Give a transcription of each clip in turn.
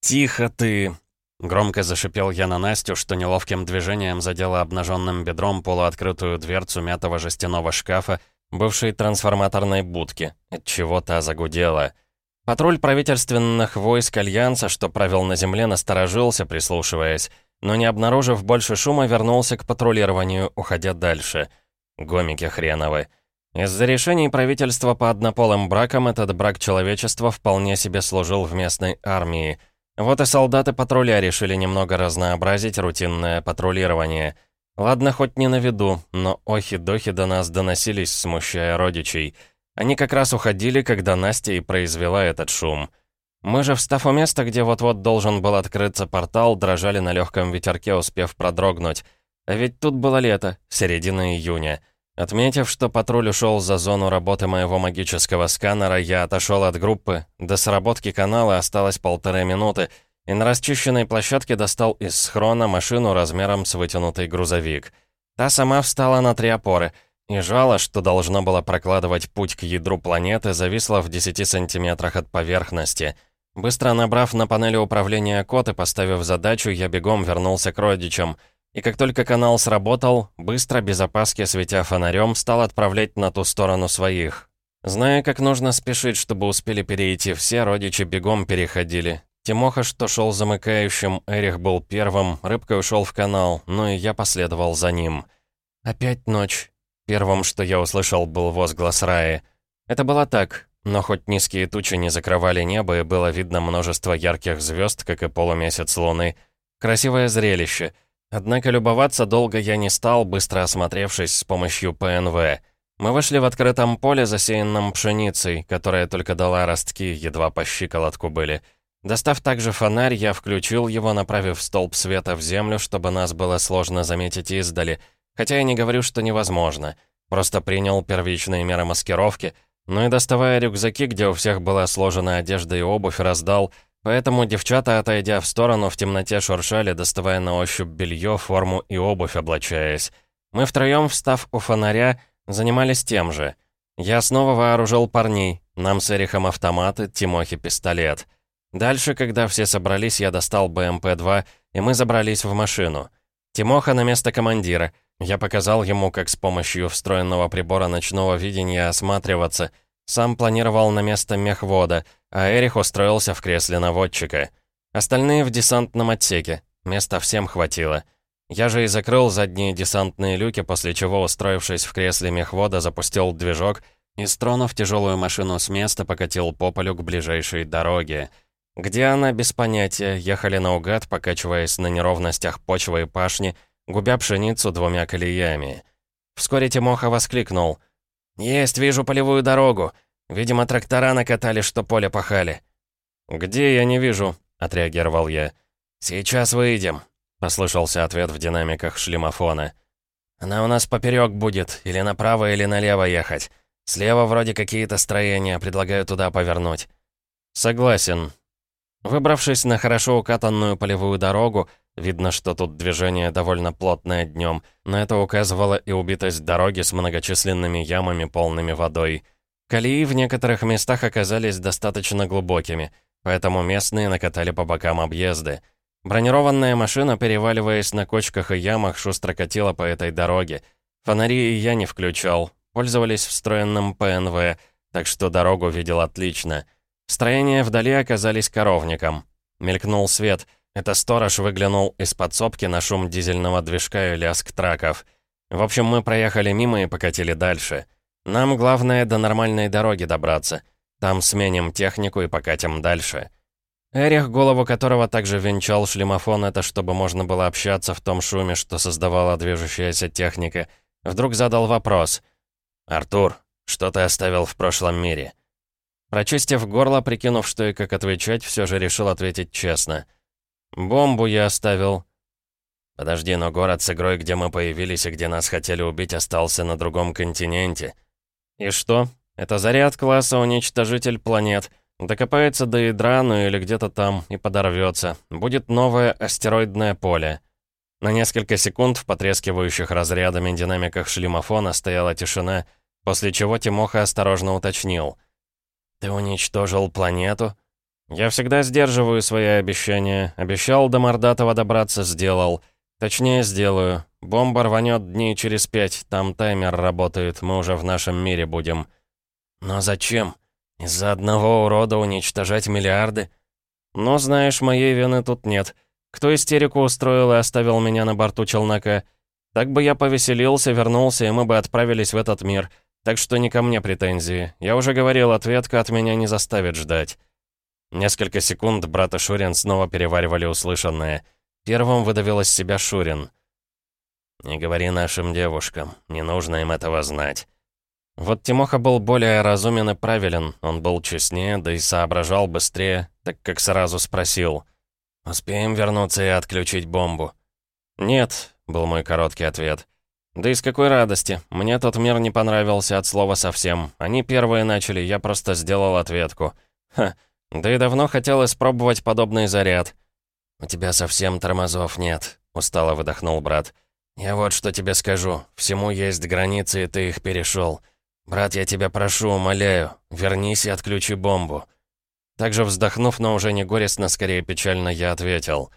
«Тихо ты!» Громко зашипел я на Настю, что неловким движением задела обнаженным бедром полуоткрытую дверцу мятого жестяного шкафа, бывшей трансформаторной будки, от чего та загудела. Патруль правительственных войск Альянса, что правил на земле, насторожился, прислушиваясь, но не обнаружив больше шума, вернулся к патрулированию, уходя дальше. Гомики хреновы. Из-за решений правительства по однополым бракам этот брак человечества вполне себе служил в местной армии — вот и солдаты патруля решили немного разнообразить рутинное патрулирование. Ладно, хоть не на виду, но охи-дохи до нас доносились, смущая родичей. Они как раз уходили, когда Настя и произвела этот шум. Мы же, встав у места, где вот-вот должен был открыться портал, дрожали на легком ветерке, успев продрогнуть. А ведь тут было лето, середина июня. Отметив, что патруль ушел за зону работы моего магического сканера, я отошел от группы. До сработки канала осталось полторы минуты, и на расчищенной площадке достал из схрона машину размером с вытянутый грузовик. Та сама встала на три опоры, и жало, что должно было прокладывать путь к ядру планеты, зависла в 10 сантиметрах от поверхности. Быстро набрав на панели управления код и поставив задачу, я бегом вернулся к родичам — и как только канал сработал, быстро, без опаски, светя фонарем, стал отправлять на ту сторону своих. Зная, как нужно спешить, чтобы успели перейти все, родичи бегом переходили. Тимоха, что шел замыкающим, Эрих был первым, рыбкой ушел в канал, ну и я последовал за ним. Опять ночь. Первым, что я услышал, был возглас Раи. Это было так, но хоть низкие тучи не закрывали небо и было видно множество ярких звезд, как и полумесяц луны. Красивое зрелище — Однако любоваться долго я не стал, быстро осмотревшись с помощью ПНВ. Мы вышли в открытом поле, засеянном пшеницей, которая только дала ростки, едва по щиколотку были. Достав также фонарь, я включил его, направив столб света в землю, чтобы нас было сложно заметить издали. Хотя я не говорю, что невозможно. Просто принял первичные меры маскировки, ну и доставая рюкзаки, где у всех была сложена одежда и обувь, раздал — Поэтому девчата, отойдя в сторону, в темноте шуршали, доставая на ощупь белье, форму и обувь, облачаясь. Мы втроем, встав у фонаря, занимались тем же. Я снова вооружил парней, нам с Эрихом автоматы, Тимохе пистолет. Дальше, когда все собрались, я достал БМП-2, и мы забрались в машину. Тимоха на место командира. Я показал ему, как с помощью встроенного прибора ночного видения осматриваться — сам планировал на место мехвода, а Эрих устроился в кресле наводчика. Остальные в десантном отсеке. Места всем хватило. Я же и закрыл задние десантные люки, после чего, устроившись в кресле мехвода, запустил движок и, стронув тяжелую машину с места, покатил по полю к ближайшей дороге. Где она, без понятия, ехали наугад, покачиваясь на неровностях почвы и пашни, губя пшеницу двумя колеями. Вскоре Тимоха воскликнул — «Есть, вижу полевую дорогу. Видимо, трактора накатали, что поле пахали». «Где, я не вижу», — отреагировал я. «Сейчас выйдем», — послышался ответ в динамиках шлемофона. «Она у нас поперек будет, или направо, или налево ехать. Слева вроде какие-то строения, предлагаю туда повернуть». «Согласен». Выбравшись на хорошо укатанную полевую дорогу, Видно, что тут движение довольно плотное днем, но это указывало и убитость дороги с многочисленными ямами, полными водой. Колеи в некоторых местах оказались достаточно глубокими, поэтому местные накатали по бокам объезды. Бронированная машина, переваливаясь на кочках и ямах, шустро катила по этой дороге. Фонари я не включал, пользовались встроенным ПНВ, так что дорогу видел отлично. Строения вдали оказались коровником. Мелькнул свет — это сторож выглянул из подсобки на шум дизельного движка и лязг траков. В общем, мы проехали мимо и покатили дальше. Нам главное до нормальной дороги добраться. Там сменим технику и покатим дальше. Эрих, голову которого также венчал шлемофон, это чтобы можно было общаться в том шуме, что создавала движущаяся техника, вдруг задал вопрос. «Артур, что ты оставил в прошлом мире?» Прочистив горло, прикинув, что и как отвечать, все же решил ответить честно — «Бомбу я оставил». «Подожди, но город с игрой, где мы появились и где нас хотели убить, остался на другом континенте». «И что? Это заряд класса уничтожитель планет. Докопается до ядра, ну или где-то там, и подорвется. Будет новое астероидное поле». На несколько секунд в потрескивающих разрядами динамиках шлемофона стояла тишина, после чего Тимоха осторожно уточнил. «Ты уничтожил планету?» «Я всегда сдерживаю свои обещания. Обещал до Мордатова добраться, сделал. Точнее, сделаю. Бомба рванет дней через пять, там таймер работает, мы уже в нашем мире будем». «Но зачем? Из-за одного урода уничтожать миллиарды?» «Ну, знаешь, моей вины тут нет. Кто истерику устроил и оставил меня на борту челнока? Так бы я повеселился, вернулся, и мы бы отправились в этот мир. Так что не ко мне претензии. Я уже говорил, ответка от меня не заставит ждать». Несколько секунд брат и Шурин снова переваривали услышанное. Первым выдавил из себя Шурин. «Не говори нашим девушкам, не нужно им этого знать». Вот Тимоха был более разумен и правилен, он был честнее, да и соображал быстрее, так как сразу спросил. «Успеем вернуться и отключить бомбу?» «Нет», — был мой короткий ответ. «Да из какой радости. Мне тот мир не понравился от слова совсем. Они первые начали, я просто сделал ответку. Ха, да и давно хотел испробовать подобный заряд». «У тебя совсем тормозов нет», — устало выдохнул брат. «Я вот что тебе скажу. Всему есть границы, и ты их перешел. Брат, я тебя прошу, умоляю, вернись и отключи бомбу». Также вздохнув, но уже не горестно, скорее печально, я ответил.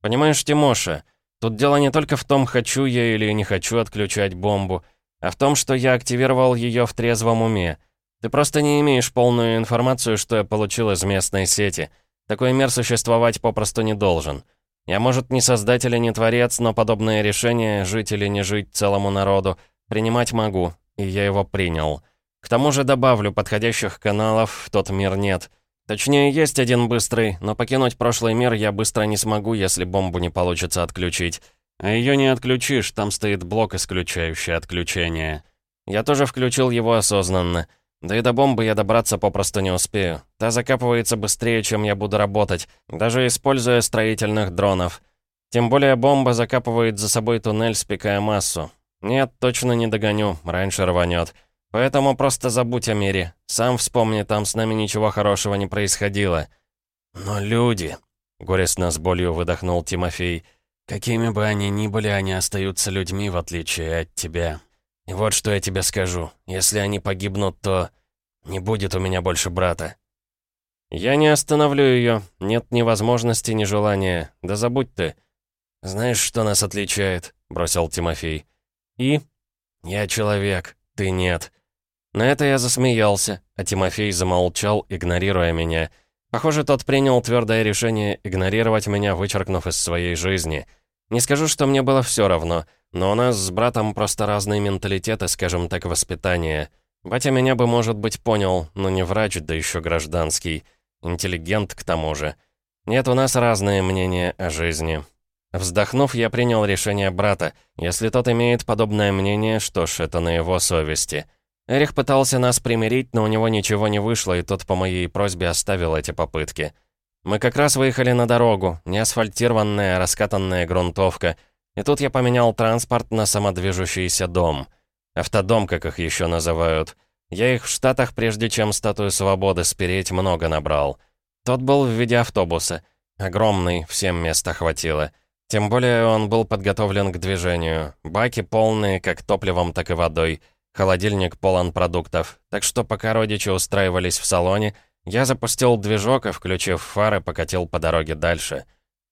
«Понимаешь, Тимоша, тут дело не только в том, хочу я или не хочу отключать бомбу, а в том, что я активировал ее в трезвом уме. Ты просто не имеешь полную информацию, что я получил из местной сети. Такой мир существовать попросту не должен. Я, может, не создатель и не творец, но подобное решение, жить или не жить целому народу, принимать могу, и я его принял. К тому же добавлю, подходящих каналов в тот мир нет. Точнее, есть один быстрый, но покинуть прошлый мир я быстро не смогу, если бомбу не получится отключить. А ее не отключишь, там стоит блок, исключающий отключение. Я тоже включил его осознанно. Да и до бомбы я добраться попросту не успею. Та закапывается быстрее, чем я буду работать, даже используя строительных дронов. Тем более бомба закапывает за собой туннель, спекая массу. Нет, точно не догоню, раньше рванет. Поэтому просто забудь о мире. Сам вспомни, там с нами ничего хорошего не происходило. Но люди... Горестно с болью выдохнул Тимофей. «Какими бы они ни были, они остаются людьми, в отличие от тебя. Вот что я тебе скажу. Если они погибнут, то не будет у меня больше брата. Я не остановлю ее. Нет ни возможности, ни желания. Да забудь ты. Знаешь, что нас отличает? Бросил Тимофей. И? Я человек, ты нет. На это я засмеялся, а Тимофей замолчал, игнорируя меня. Похоже, тот принял твердое решение игнорировать меня, вычеркнув из своей жизни. Не скажу, что мне было все равно — но у нас с братом просто разные менталитеты, скажем так, воспитания. Батя меня бы, может быть, понял, но не врач, да еще гражданский. Интеллигент к тому же. Нет, у нас разные мнения о жизни. Вздохнув, я принял решение брата. Если тот имеет подобное мнение, что ж, это на его совести. Эрих пытался нас примирить, но у него ничего не вышло, и тот по моей просьбе оставил эти попытки. Мы как раз выехали на дорогу, не асфальтированная, раскатанная грунтовка — и тут я поменял транспорт на самодвижущийся дом. Автодом, как их еще называют. Я их в Штатах, прежде чем статую свободы спереть, много набрал. Тот был в виде автобуса. Огромный, всем места хватило. Тем более он был подготовлен к движению. Баки полные как топливом, так и водой. Холодильник полон продуктов. Так что пока родичи устраивались в салоне, я запустил движок и, включив фары, покатил по дороге дальше.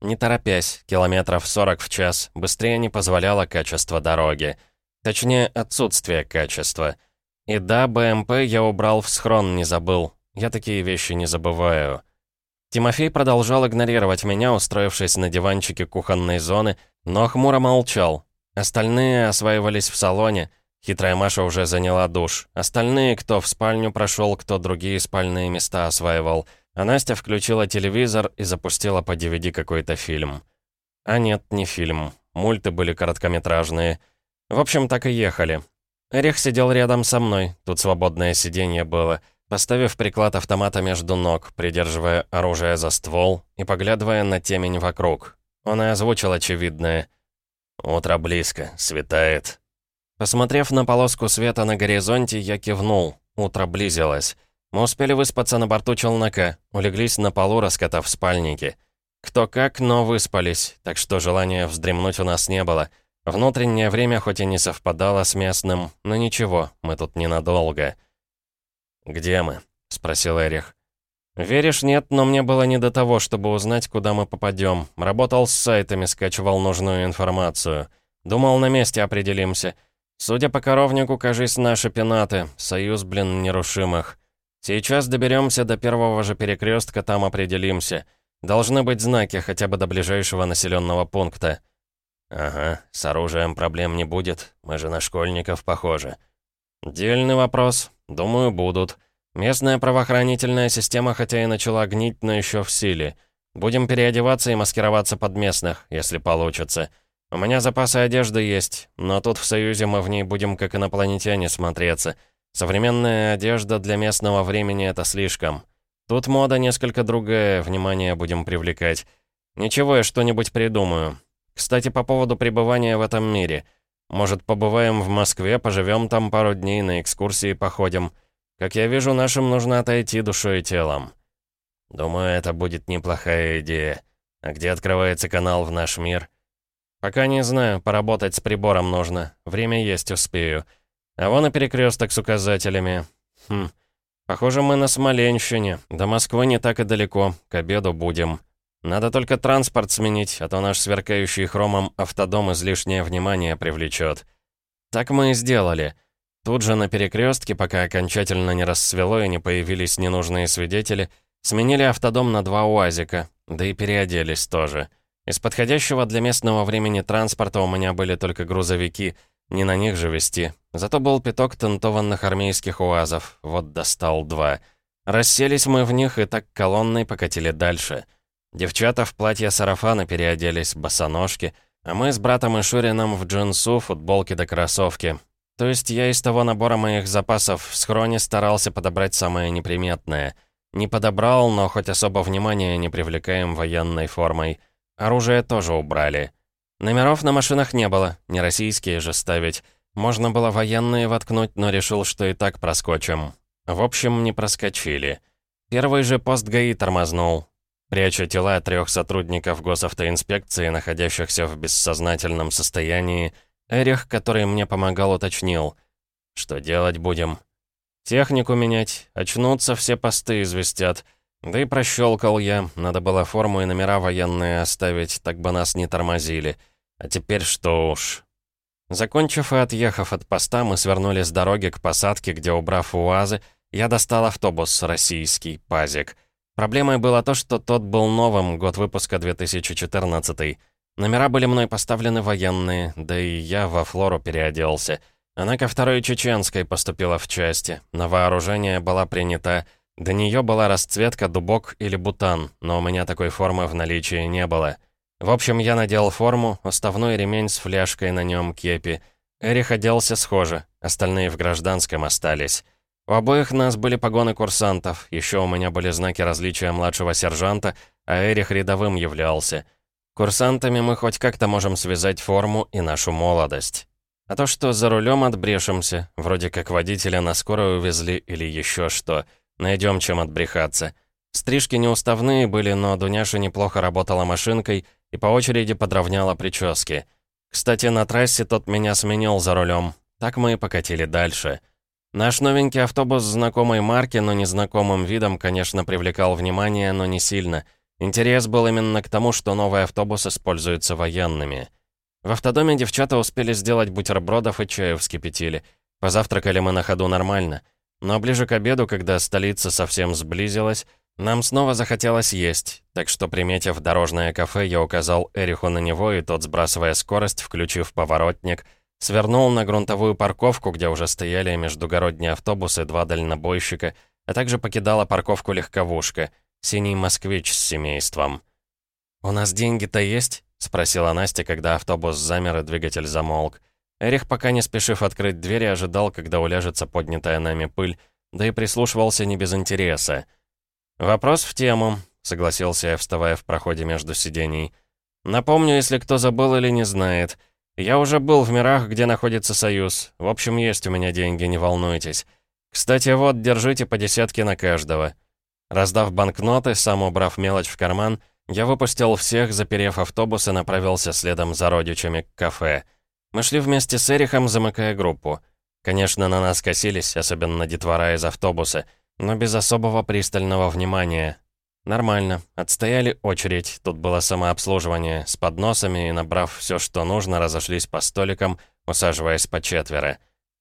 Не торопясь, километров 40 в час, быстрее не позволяло качество дороги. Точнее, отсутствие качества. И да, БМП я убрал в схрон, не забыл. Я такие вещи не забываю. Тимофей продолжал игнорировать меня, устроившись на диванчике кухонной зоны, но хмуро молчал. Остальные осваивались в салоне. Хитрая Маша уже заняла душ. Остальные, кто в спальню прошел, кто другие спальные места осваивал — а Настя включила телевизор и запустила по DVD какой-то фильм. А нет, не фильм. Мульты были короткометражные. В общем, так и ехали. Орех сидел рядом со мной, тут свободное сиденье было, поставив приклад автомата между ног, придерживая оружие за ствол и поглядывая на темень вокруг. Он и озвучил очевидное. «Утро близко, светает». Посмотрев на полоску света на горизонте, я кивнул. Утро близилось. Мы успели выспаться на борту челнока, улеглись на полу, раскатав спальники. Кто как, но выспались, так что желания вздремнуть у нас не было. Внутреннее время хоть и не совпадало с местным, но ничего, мы тут ненадолго. «Где мы?» — спросил Эрих. «Веришь, нет, но мне было не до того, чтобы узнать, куда мы попадем. Работал с сайтами, скачивал нужную информацию. Думал, на месте определимся. Судя по коровнику, кажись, наши пенаты. Союз, блин, нерушимых. Сейчас доберемся до первого же перекрестка, там определимся. Должны быть знаки хотя бы до ближайшего населенного пункта». «Ага, с оружием проблем не будет. Мы же на школьников похожи». «Дельный вопрос. Думаю, будут». Местная правоохранительная система хотя и начала гнить, но еще в силе. Будем переодеваться и маскироваться под местных, если получится. У меня запасы одежды есть, но тут в Союзе мы в ней будем как инопланетяне смотреться. Современная одежда для местного времени — это слишком. Тут мода несколько другая, внимание будем привлекать. Ничего, я что-нибудь придумаю. Кстати, по поводу пребывания в этом мире. Может, побываем в Москве, поживем там пару дней, на экскурсии походим — как я вижу, нашим нужно отойти душой и телом. Думаю, это будет неплохая идея. А где открывается канал в наш мир? Пока не знаю, поработать с прибором нужно. Время есть, успею. А вон и перекресток с указателями. Хм, похоже, мы на Смоленщине. До Москвы не так и далеко, к обеду будем. Надо только транспорт сменить, а то наш сверкающий хромом автодом излишнее внимание привлечет. Так мы и сделали. Тут же на перекрестке, пока окончательно не рассвело и не появились ненужные свидетели, сменили автодом на два УАЗика, да и переоделись тоже. Из подходящего для местного времени транспорта у меня были только грузовики, не на них же вести. Зато был пяток тентованных армейских УАЗов, вот достал два. Расселись мы в них и так колонной покатили дальше. Девчата в платья-сарафаны переоделись, босоножки, а мы с братом и Шурином в джинсу, футболки да кроссовки. То есть я из того набора моих запасов в схроне старался подобрать самое неприметное. Не подобрал, но хоть особо внимания не привлекаем военной формой. Оружие тоже убрали. Номеров на машинах не было, не российские же ставить. Можно было военные воткнуть, но решил, что и так проскочим. В общем, не проскочили. Первый же пост ГАИ тормознул. Пряча тела трех сотрудников госавтоинспекции, находящихся в бессознательном состоянии, Эрих, который мне помогал, уточнил. «Что делать будем?» «Технику менять. Очнутся, все посты известят. Да и прощелкал я. Надо было форму и номера военные оставить, так бы нас не тормозили. А теперь что уж...» Закончив и отъехав от поста, мы свернули с дороги к посадке, где, убрав УАЗы, я достал автобус российский, «Пазик». Проблемой было то, что тот был новым, год выпуска 2014 Номера были мной поставлены военные, да и я во Флору переоделся. Она ко второй чеченской поступила в части. На вооружение была принята. До нее была расцветка дубок или бутан, но у меня такой формы в наличии не было. В общем, я надел форму, уставной ремень с фляжкой на нем кепи. Эрих оделся схоже, остальные в гражданском остались. У обоих нас были погоны курсантов, еще у меня были знаки различия младшего сержанта, а Эрих рядовым являлся. Курсантами мы хоть как-то можем связать форму и нашу молодость. А то, что за рулем отбрешемся, вроде как водителя на скорую увезли или еще что, найдем чем отбрехаться. Стрижки неуставные были, но Дуняша неплохо работала машинкой и по очереди подровняла прически. Кстати, на трассе тот меня сменил за рулем. Так мы и покатили дальше. Наш новенький автобус знакомой марки, но незнакомым видом, конечно, привлекал внимание, но не сильно — Интерес был именно к тому, что новый автобус используется военными. В автодоме девчата успели сделать бутербродов и чаю вскипятили. Позавтракали мы на ходу нормально. Но ближе к обеду, когда столица совсем сблизилась, нам снова захотелось есть, так что, приметив дорожное кафе, я указал Эриху на него, и тот, сбрасывая скорость, включив поворотник, свернул на грунтовую парковку, где уже стояли междугородние автобусы, два дальнобойщика, а также покидала парковку легковушка — Синий москвич с семейством. «У нас деньги-то есть?» — спросила Настя, когда автобус замер и двигатель замолк. Эрих, пока не спешив открыть дверь, ожидал, когда уляжется поднятая нами пыль, да и прислушивался не без интереса. «Вопрос в тему», — согласился я, вставая в проходе между сидений. «Напомню, если кто забыл или не знает. Я уже был в мирах, где находится Союз. В общем, есть у меня деньги, не волнуйтесь. Кстати, вот, держите по десятке на каждого». Раздав банкноты, сам убрав мелочь в карман, я выпустил всех, заперев автобус и направился следом за родичами к кафе. Мы шли вместе с Эрихом, замыкая группу. Конечно, на нас косились, особенно детвора из автобуса. Но без особого пристального внимания. Нормально. Отстояли очередь, тут было самообслуживание, с подносами и, набрав все, что нужно, разошлись по столикам, усаживаясь по четверо.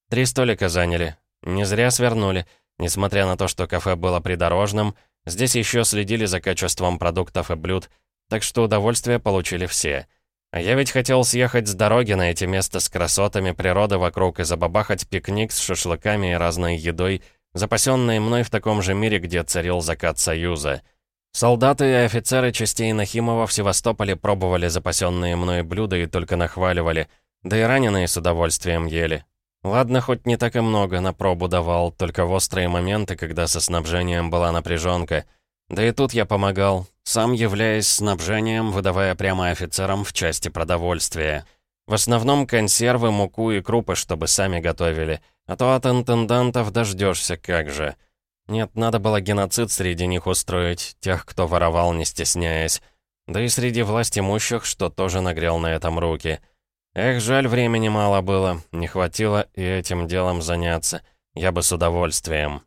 Три столика заняли. Не зря свернули. Несмотря на то, что кафе было придорожным, здесь еще следили за качеством продуктов и блюд, так что удовольствие получили все. А я ведь хотел съехать с дороги на эти места с красотами природы вокруг и забабахать пикник с шашлыками и разной едой, запасенной мной в таком же мире, где царил закат Союза. Солдаты и офицеры частей Нахимова в Севастополе пробовали запасенные мной блюда и только нахваливали, да и раненые с удовольствием ели. Ладно, хоть не так и много на пробу давал, только в острые моменты, когда со снабжением была напряженка. Да и тут я помогал, сам являясь снабжением, выдавая прямо офицерам в части продовольствия. В основном консервы, муку и крупы, чтобы сами готовили, а то от интендантов дождешься как же. Нет, надо было геноцид среди них устроить, тех, кто воровал, не стесняясь. Да и среди власть имущих, что тоже нагрел на этом руки. Эх, жаль, времени мало было, не хватило и этим делом заняться. Я бы с удовольствием.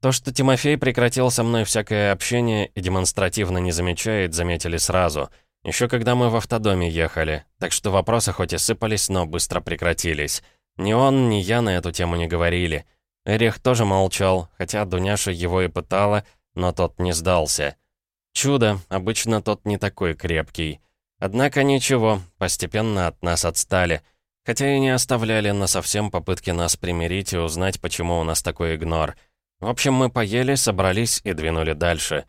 То, что Тимофей прекратил со мной всякое общение и демонстративно не замечает, заметили сразу. Еще когда мы в автодоме ехали. Так что вопросы хоть и сыпались, но быстро прекратились. Ни он, ни я на эту тему не говорили. Эрих тоже молчал, хотя Дуняша его и пытала, но тот не сдался. Чудо, обычно тот не такой крепкий. Однако ничего, постепенно от нас отстали. Хотя и не оставляли на совсем попытки нас примирить и узнать, почему у нас такой игнор. В общем, мы поели, собрались и двинули дальше.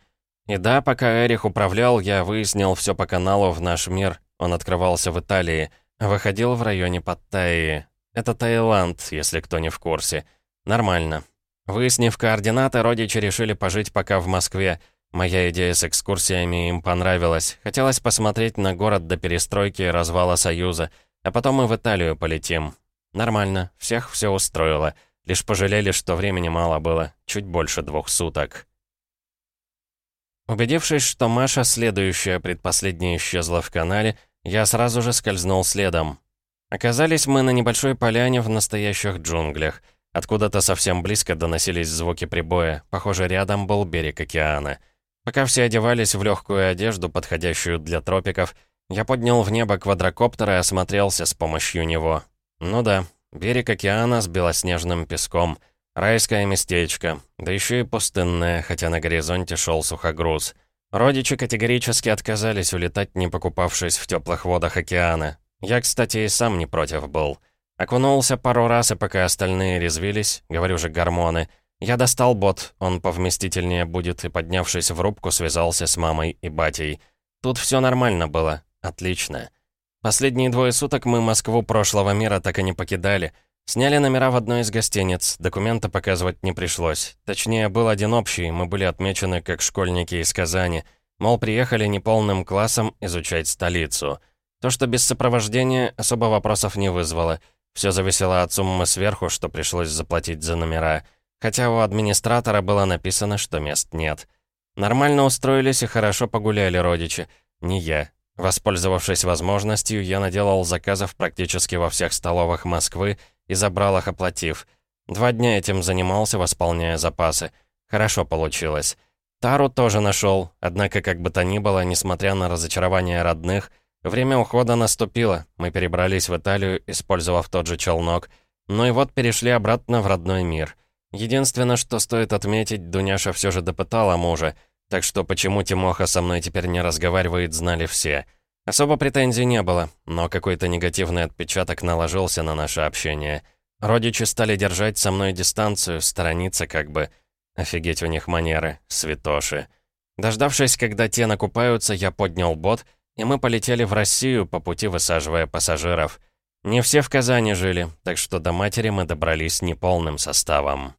И да, пока Эрих управлял, я выяснил все по каналу в наш мир. Он открывался в Италии, выходил в районе Паттайи. Это Таиланд, если кто не в курсе. Нормально. Выяснив координаты, родичи решили пожить пока в Москве. Моя идея с экскурсиями им понравилась. Хотелось посмотреть на город до перестройки и развала Союза. А потом мы в Италию полетим. Нормально, всех все устроило. Лишь пожалели, что времени мало было. Чуть больше двух суток. Убедившись, что Маша, следующая предпоследняя, исчезла в канале, я сразу же скользнул следом. Оказались мы на небольшой поляне в настоящих джунглях. Откуда-то совсем близко доносились звуки прибоя. Похоже, рядом был берег океана. Пока все одевались в легкую одежду, подходящую для тропиков, я поднял в небо квадрокоптер и осмотрелся с помощью него. Ну да, берег океана с белоснежным песком. Райское местечко, да еще и пустынное, хотя на горизонте шел сухогруз. Родичи категорически отказались улетать, не покупавшись в теплых водах океана. Я, кстати, и сам не против был. Окунулся пару раз, и пока остальные резвились, говорю же, гормоны, я достал бот, он повместительнее будет, и, поднявшись в рубку, связался с мамой и батей. Тут все нормально было. Отлично. Последние двое суток мы Москву прошлого мира так и не покидали. Сняли номера в одной из гостиниц, документы показывать не пришлось. Точнее, был один общий, мы были отмечены как школьники из Казани. Мол, приехали неполным классом изучать столицу. То, что без сопровождения, особо вопросов не вызвало. Все зависело от суммы сверху, что пришлось заплатить за номера. Хотя у администратора было написано, что мест нет. Нормально устроились и хорошо погуляли родичи. Не я. Воспользовавшись возможностью, я наделал заказов практически во всех столовых Москвы и забрал их, оплатив. Два дня этим занимался, восполняя запасы. Хорошо получилось. Тару тоже нашел, однако, как бы то ни было, несмотря на разочарование родных, Время ухода наступило. Мы перебрались в Италию, использовав тот же челнок. Ну и вот перешли обратно в родной мир. Единственное, что стоит отметить, Дуняша все же допытала мужа. Так что почему Тимоха со мной теперь не разговаривает, знали все. Особо претензий не было, но какой-то негативный отпечаток наложился на наше общение. Родичи стали держать со мной дистанцию, сторониться как бы. Офигеть у них манеры, святоши. Дождавшись, когда те накупаются, я поднял бот — и мы полетели в Россию, по пути высаживая пассажиров. Не все в Казани жили, так что до матери мы добрались неполным составом.